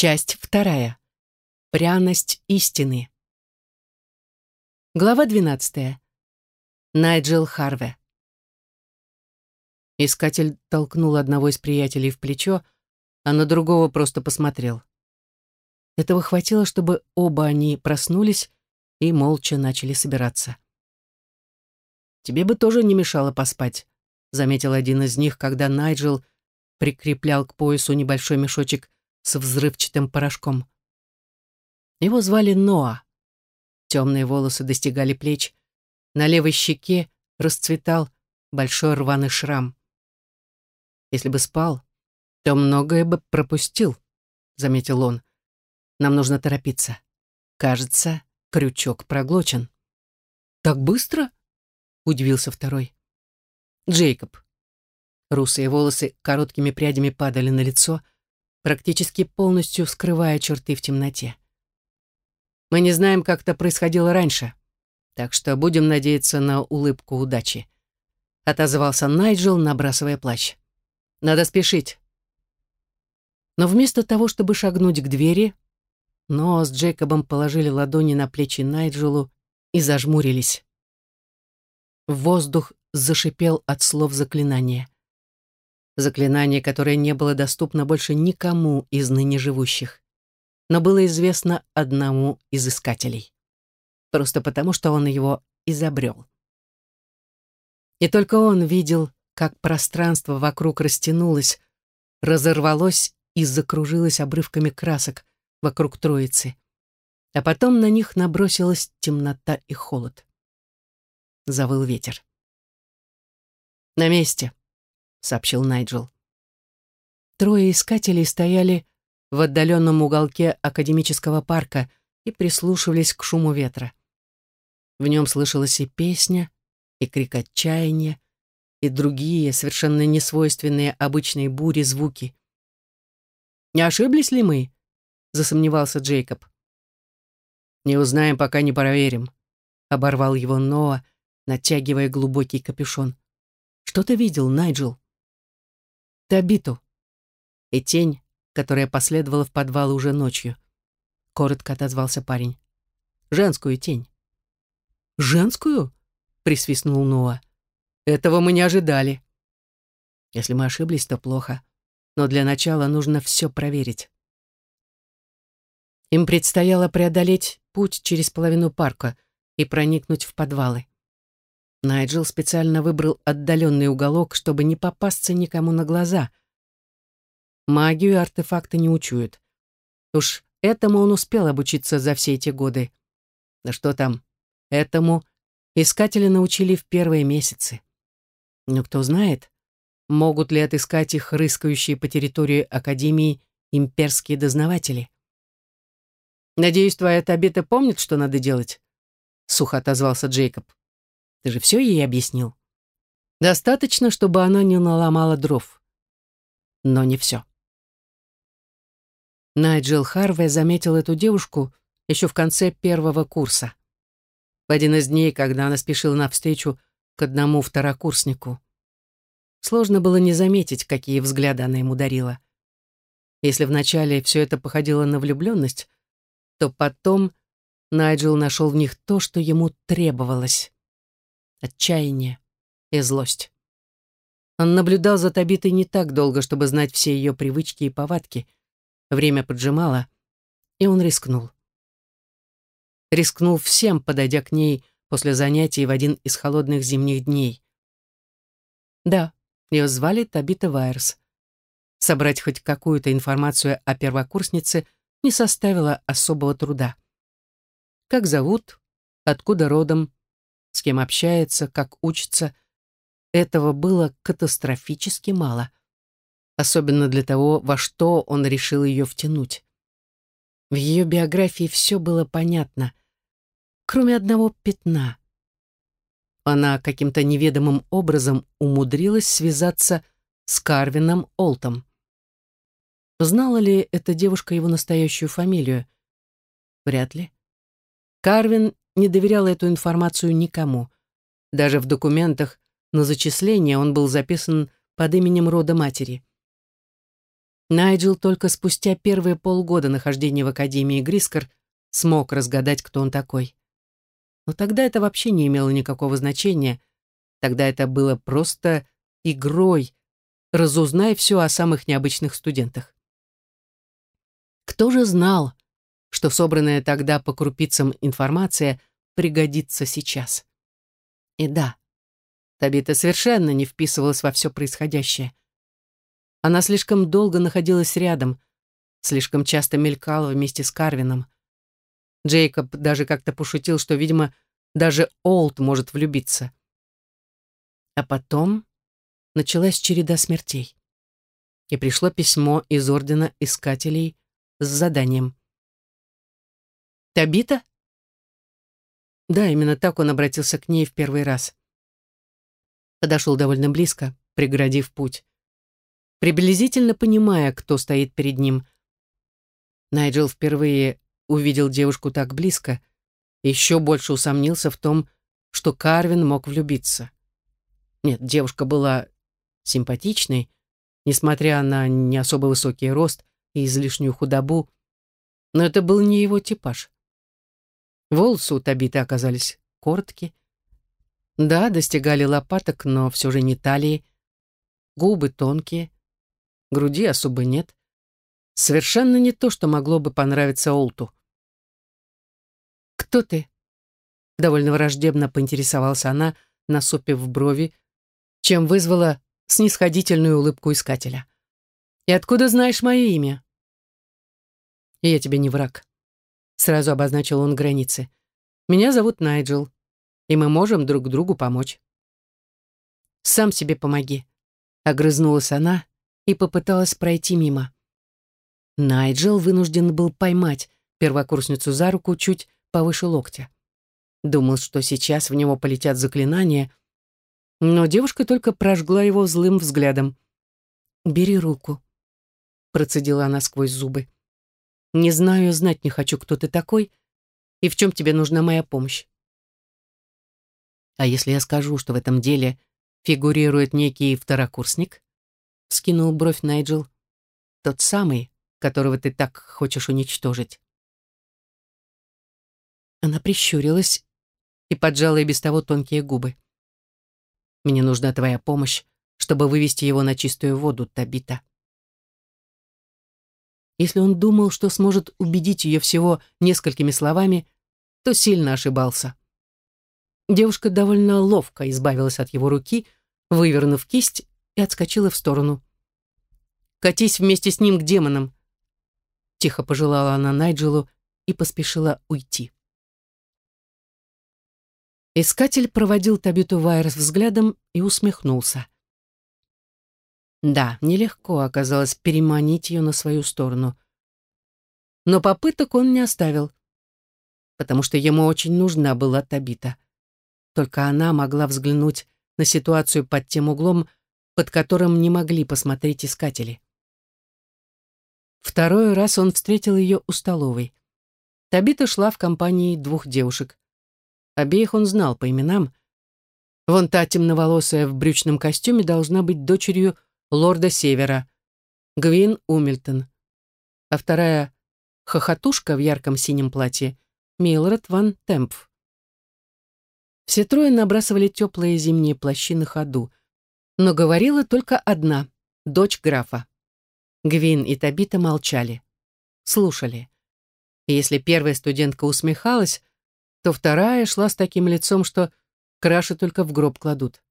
Часть вторая. Пряность истины. Глава двенадцатая. Найджел Харве. Искатель толкнул одного из приятелей в плечо, а на другого просто посмотрел. Этого хватило, чтобы оба они проснулись и молча начали собираться. «Тебе бы тоже не мешало поспать», — заметил один из них, когда Найджел прикреплял к поясу небольшой мешочек с взрывчатым порошком. Его звали Ноа. Темные волосы достигали плеч, на левой щеке расцветал большой рваный шрам. Если бы спал, то многое бы пропустил, заметил он. Нам нужно торопиться. Кажется, крючок проглочен. Так быстро? Удивился второй. Джейкоб. Русые волосы короткими прядями падали на лицо, практически полностью скрывая черты в темноте. Мы не знаем, как это происходило раньше, так что будем надеяться на улыбку удачи. Отозвался Найджел, набрасывая плащ. Надо спешить. Но вместо того, чтобы шагнуть к двери, Ноа с Джейкобом положили ладони на плечи Найджелу и зажмурились. Воздух зашипел от слов заклинания. Заклинание, которое не было доступно больше никому из ныне живущих, но было известно одному из искателей. Просто потому, что он его изобрел. И только он видел, как пространство вокруг растянулось, разорвалось и закружилось обрывками красок вокруг троицы. А потом на них набросилась темнота и холод. Завыл ветер. «На месте», — сообщил Найджел. Трое искателей стояли в отдаленном уголке академического парка и прислушивались к шуму ветра. В нем слышалась и песня, и крик отчаяния, и другие, совершенно несвойственные обычной буре звуки. «Не ошиблись ли мы?» — засомневался Джейкоб. «Не узнаем, пока не проверим», — оборвал его Ноа, натягивая глубокий капюшон. «Что ты видел, Найджел?» «Табиту», и тень, которая последовала в подвал уже ночью. Коротко отозвался парень. «Женскую тень». «Женскую?» — присвистнул Ноа. «Этого мы не ожидали». «Если мы ошиблись, то плохо. Но для начала нужно все проверить». Им предстояло преодолеть путь через половину парка и проникнуть в подвалы. Найджел специально выбрал отдаленный уголок, чтобы не попасться никому на глаза — Магию артефакты не учуют. Уж этому он успел обучиться за все эти годы. Да что там, этому искатели научили в первые месяцы. Но кто знает, могут ли отыскать их рыскающие по территории Академии имперские дознаватели. «Надеюсь, твоя Табита помнит, что надо делать?» — сухо отозвался Джейкоб. «Ты же все ей объяснил?» «Достаточно, чтобы она не наломала дров. Но не все». Найджел Харвей заметил эту девушку еще в конце первого курса. В один из дней, когда она спешила навстречу к одному второкурснику. Сложно было не заметить, какие взгляды она ему дарила. Если вначале все это походило на влюбленность, то потом Найджел нашел в них то, что ему требовалось. Отчаяние и злость. Он наблюдал за Табитой не так долго, чтобы знать все ее привычки и повадки — Время поджимало, и он рискнул. Рискнул всем, подойдя к ней после занятий в один из холодных зимних дней. Да, ее звали Табита Вайерс. Собрать хоть какую-то информацию о первокурснице не составило особого труда. Как зовут, откуда родом, с кем общается, как учится, этого было катастрофически мало особенно для того, во что он решил ее втянуть. В ее биографии все было понятно, кроме одного пятна. Она каким-то неведомым образом умудрилась связаться с Карвином Олтом. Знала ли эта девушка его настоящую фамилию? Вряд ли. Карвин не доверял эту информацию никому. Даже в документах на зачисление он был записан под именем рода матери. Найджел только спустя первые полгода нахождения в Академии Грискор смог разгадать, кто он такой. Но тогда это вообще не имело никакого значения. Тогда это было просто игрой. Разузнай все о самых необычных студентах. Кто же знал, что собранная тогда по крупицам информация пригодится сейчас? И да, Табита совершенно не вписывалась во все происходящее. Она слишком долго находилась рядом, слишком часто мелькала вместе с Карвином. Джейкоб даже как-то пошутил, что, видимо, даже Олд может влюбиться. А потом началась череда смертей. И пришло письмо из Ордена Искателей с заданием. «Табита?» Да, именно так он обратился к ней в первый раз. Подошел довольно близко, преградив путь. Приблизительно понимая, кто стоит перед ним. Найджел впервые увидел девушку так близко, еще больше усомнился в том, что Карвин мог влюбиться. Нет, девушка была симпатичной, несмотря на не особо высокий рост и излишнюю худобу, но это был не его типаж. Волосы у Табиты оказались короткие, да, достигали лопаток, но все же не талии, губы тонкие, груди особо нет. Совершенно не то, что могло бы понравиться Олту. «Кто ты?» Довольно враждебно поинтересовалась она, насупив брови, чем вызвала снисходительную улыбку искателя. «И откуда знаешь мое имя?» «Я тебе не враг», — сразу обозначил он границы. «Меня зовут Найджел, и мы можем друг другу помочь». «Сам себе помоги», — огрызнулась она и попыталась пройти мимо. Найджел вынужден был поймать первокурсницу за руку чуть повыше локтя. Думал, что сейчас в него полетят заклинания, но девушка только прожгла его злым взглядом. «Бери руку», — процедила она сквозь зубы. «Не знаю, знать не хочу, кто ты такой и в чем тебе нужна моя помощь. А если я скажу, что в этом деле фигурирует некий второкурсник?» — скинул бровь Найджел. «Тот самый, которого ты так хочешь уничтожить». Она прищурилась и поджала и без того тонкие губы. «Мне нужна твоя помощь, чтобы вывести его на чистую воду, Табита». Если он думал, что сможет убедить ее всего несколькими словами, то сильно ошибался. Девушка довольно ловко избавилась от его руки, вывернув кисть и отскочила в сторону. «Катись вместе с ним к демонам!» Тихо пожелала она Найджелу и поспешила уйти. Искатель проводил Табиту Вайерс взглядом и усмехнулся. Да, нелегко оказалось переманить ее на свою сторону. Но попыток он не оставил, потому что ему очень нужна была Табита. Только она могла взглянуть на ситуацию под тем углом, под которым не могли посмотреть искатели. Второй раз он встретил ее у столовой. Табита шла в компании двух девушек. Обеих он знал по именам. Вон та темноволосая в брючном костюме должна быть дочерью лорда Севера, Гвин Умильтон. А вторая — хохотушка в ярком синем платье, Милред ван Темпф. Все трое набрасывали теплые зимние плащи на ходу, но говорила только одна, дочь графа. Гвин и Табита молчали, слушали. И если первая студентка усмехалась, то вторая шла с таким лицом, что краши только в гроб кладут.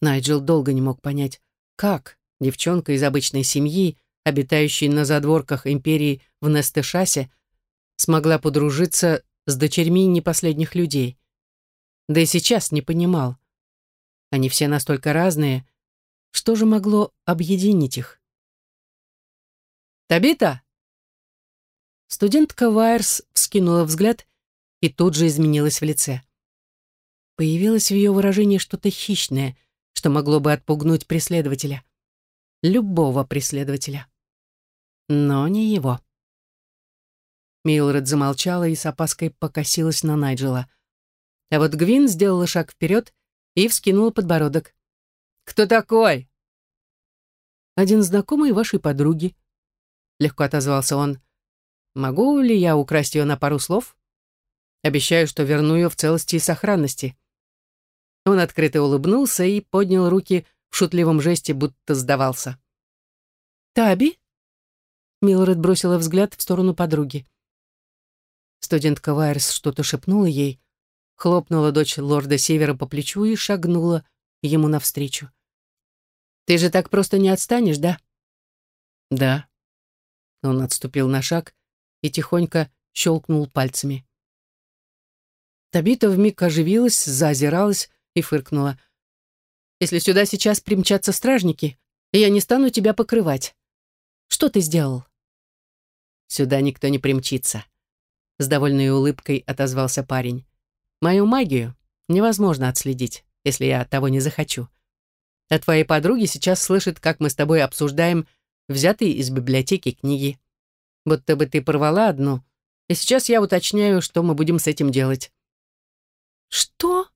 Найджел долго не мог понять, как девчонка из обычной семьи, обитающей на задворках империи в Нестешасе, смогла подружиться с дочерьми непоследних людей. Да и сейчас не понимал. Они все настолько разные, что же могло объединить их? «Табита!» Студентка Вайерс вскинула взгляд и тут же изменилась в лице. Появилось в ее выражении что-то хищное, что могло бы отпугнуть преследователя. Любого преследователя. Но не его. Милред замолчала и с опаской покосилась на Найджела. А вот Гвин сделала шаг вперед и вскинула подбородок. «Кто такой?» один знакомый вашей подруги. Легко отозвался он. Могу ли я украсть ее на пару слов? Обещаю, что верну ее в целости и сохранности. Он открыто улыбнулся и поднял руки в шутливом жесте, будто сдавался. «Таби?» Милред бросила взгляд в сторону подруги. Студентка Вайерс что-то шепнула ей, хлопнула дочь лорда Севера по плечу и шагнула ему навстречу. «Ты же так просто не отстанешь, да?» «Да». Он отступил на шаг и тихонько щелкнул пальцами. Табита вмиг оживилась, заозиралась и фыркнула. «Если сюда сейчас примчатся стражники, я не стану тебя покрывать. Что ты сделал?» «Сюда никто не примчится», — с довольной улыбкой отозвался парень. «Мою магию невозможно отследить, если я того не захочу. А твои подруги сейчас слышат, как мы с тобой обсуждаем взятые из библиотеки книги. Будто бы ты порвала одну, и сейчас я уточняю, что мы будем с этим делать. «Что?»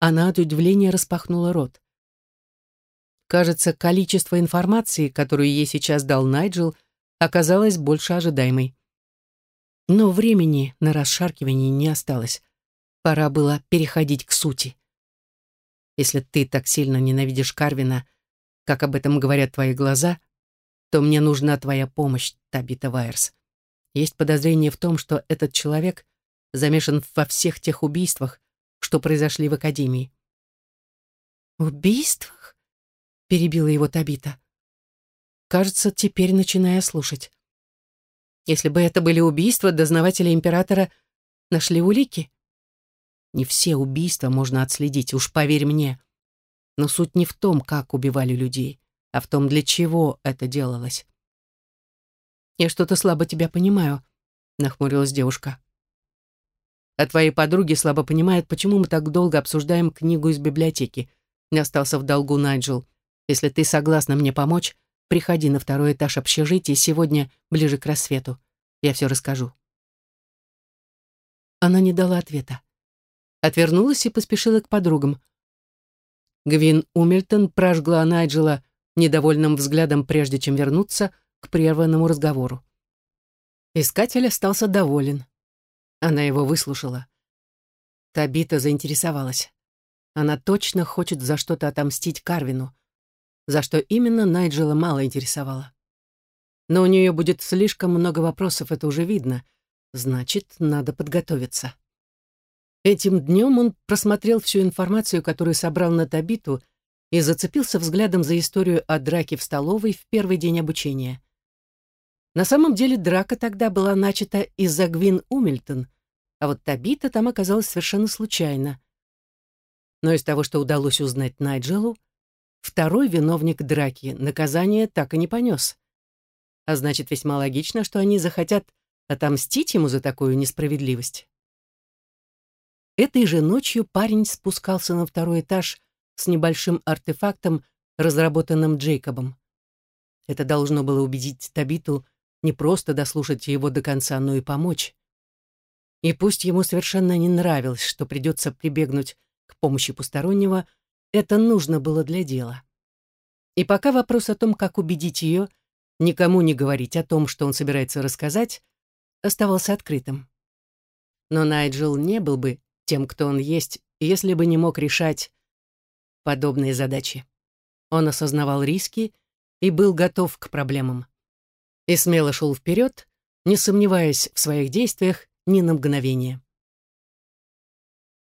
Она от удивления распахнула рот. Кажется, количество информации, которую ей сейчас дал Найджел, оказалось больше ожидаемой. Но времени на расшаркивание не осталось. Пора было переходить к сути. Если ты так сильно ненавидишь Карвина, как об этом говорят твои глаза, то мне нужна твоя помощь, Табита Вайерс. Есть подозрение в том, что этот человек замешан во всех тех убийствах, что произошли в Академии. «Убийствах?» — перебила его Табита. Кажется, теперь начиная слушать. Если бы это были убийства, дознаватели императора нашли улики. Не все убийства можно отследить, уж поверь мне. Но суть не в том, как убивали людей, а в том, для чего это делалось. «Я что-то слабо тебя понимаю», — нахмурилась девушка. А твои подруги слабо понимают, почему мы так долго обсуждаем книгу из библиотеки. Не остался в долгу Найджел. Если ты согласна мне помочь, приходи на второй этаж общежития сегодня ближе к рассвету. Я все расскажу». Она не дала ответа. Отвернулась и поспешила к подругам. Гвин Умильтон прожгла Найджела недовольным взглядом, прежде чем вернуться к прерванному разговору. Искатель остался доволен. Она его выслушала. Табита заинтересовалась. Она точно хочет за что-то отомстить Карвину. За что именно Найджела мало интересовало. Но у нее будет слишком много вопросов, это уже видно. Значит, надо подготовиться. Этим днем он просмотрел всю информацию, которую собрал на Табиту, и зацепился взглядом за историю о драке в столовой в первый день обучения. На самом деле драка тогда была начата из-за Гвин Умильтон, а вот Табита там оказалась совершенно случайно. Но из того, что удалось узнать Найджелу, второй виновник драки наказание так и не понес. А значит, весьма логично, что они захотят отомстить ему за такую несправедливость. Этой же ночью парень спускался на второй этаж с небольшим артефактом, разработанным Джейкобом. Это должно было убедить Табиту не просто дослушать его до конца, но и помочь. И пусть ему совершенно не нравилось, что придется прибегнуть к помощи постороннего, это нужно было для дела. И пока вопрос о том, как убедить ее, никому не говорить о том, что он собирается рассказать, оставался открытым. Но Найджел не был бы тем, кто он есть, если бы не мог решать подобные задачи. Он осознавал риски и был готов к проблемам и смело шел вперед, не сомневаясь в своих действиях ни на мгновение.